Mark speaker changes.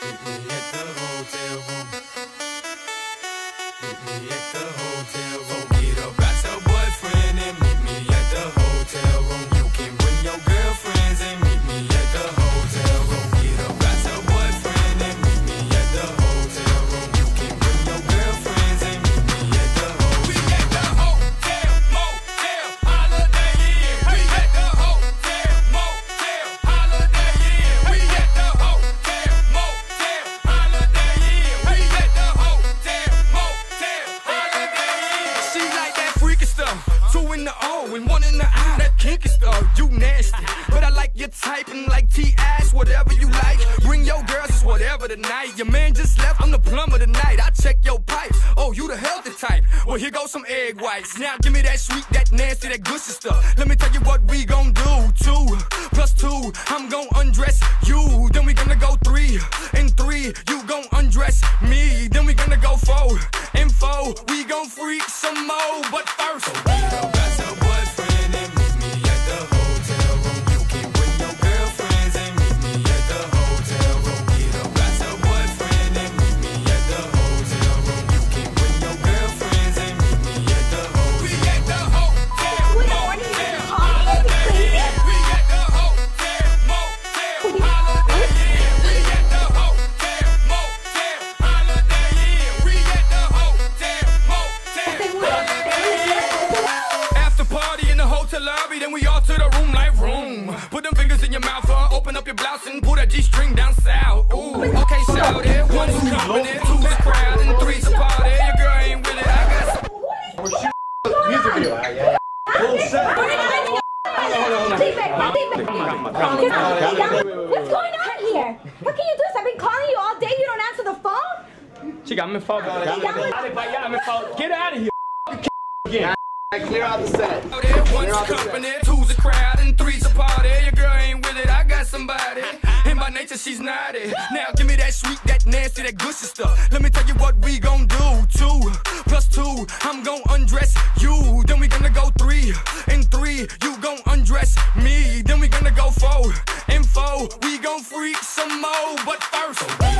Speaker 1: Meet me at the hotel room. Meet me at the hotel room. Get up one in the I. That kinky stuff, oh, you nasty. But I like your type and like T.I., whatever you like. Bring your girls, it's whatever tonight. Your man just left, I'm the plumber tonight. I check your pipes. Oh, you the healthy type. Well, here goes some egg whites. Now give me that sweet, that nasty, that gushy stuff. Let me tell you what we gon' do. Two plus two, I'm gon' undress you. Then we gonna go three and three, you gon' undress me. Then we gonna go four and four, we gon' freak some more. But first, fingers in your mouth, uh, open up your blouse and pull that G-string down south. Ooh, okay, shout it. One's company, two's crowd, and three's a party. Your girl ain't with it, I got some.
Speaker 2: Music video. Full set.
Speaker 3: Take back, take back. What's going on here? How can you do this? I've been calling you all day. You don't answer the phone.
Speaker 4: Chica, me falta. Dale para allá, me falta. Get out of here.
Speaker 2: Clear out the set.
Speaker 1: Out there, One's a company, two's a crowd, and three's a party. Your girl ain't with it, I got somebody. And by nature, she's naughty. Now give me that sweet, that nasty, that gushy stuff. Let me tell you what we gon' do. Two plus two, I'm gon' undress you. Then we gonna go three and three, you gon' undress me. Then we gonna go four and four, we gon' freak some more. But first,